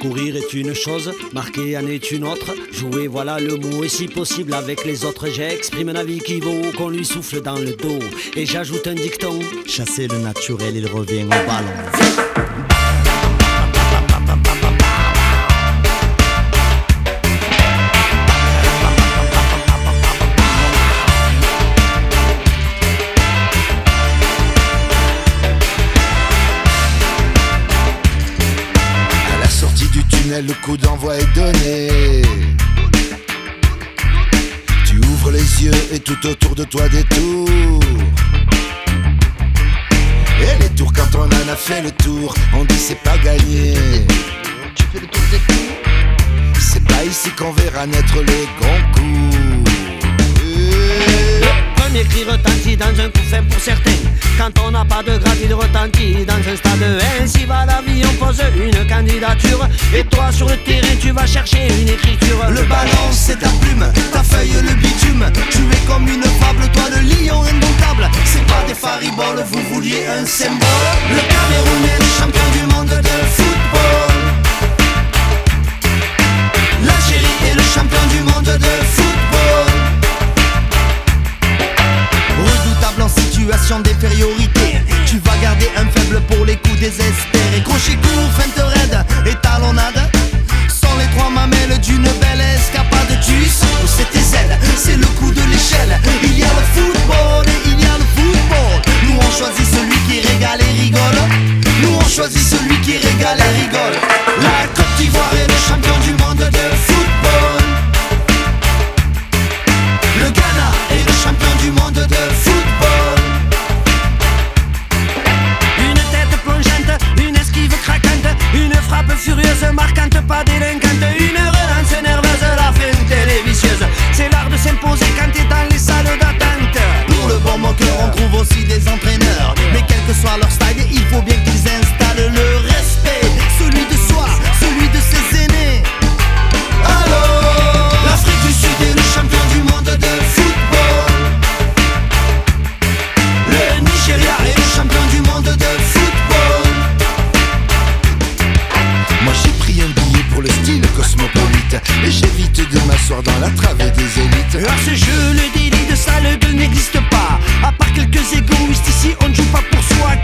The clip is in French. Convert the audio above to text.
Courir est une chose, marquer en est une autre. Jouer, voilà le mot, et si possible avec les autres, j'exprime un avis qui vaut qu'on lui souffle dans le dos. Et j'ajoute un dicton Chasser le naturel, il revient au ballon. Le coup d'envoi est donné. Tu ouvres les yeux et tout autour de toi des tours. Et les tours, quand on en a fait le tour, on dit c'est pas gagné. Tu fais le tour des tours C'est pas ici qu'on verra naître les concours. Premier cri retentit dans un coup fait pour certains. Quand on n'a pas de grade, il retentit dans un stade. Ainsi on pose une candidature. Et toi, sur le terrain, tu vas chercher une écriture. Le ballon c'est ta plume, ta feuille le bitume. Tu es comme une fable, toi le lion indomptable. C'est pas des fariboles, vous vouliez un symbole. Le Cameroun est le champion du monde de football. L'Algérie est le champion du monde de football. Redoutable en situation d'infériorité Tu vas garder un faible pour les coups désespérés Crochet court, feinte raide exposé quand t'es dans les salles d'attente. Pour le bon moqueur, on trouve aussi des entraîneurs la travée des élites. À ce jeu, le délit de sale n'existe pas. À part quelques égoïstes ici, on ne joue pas pour soi.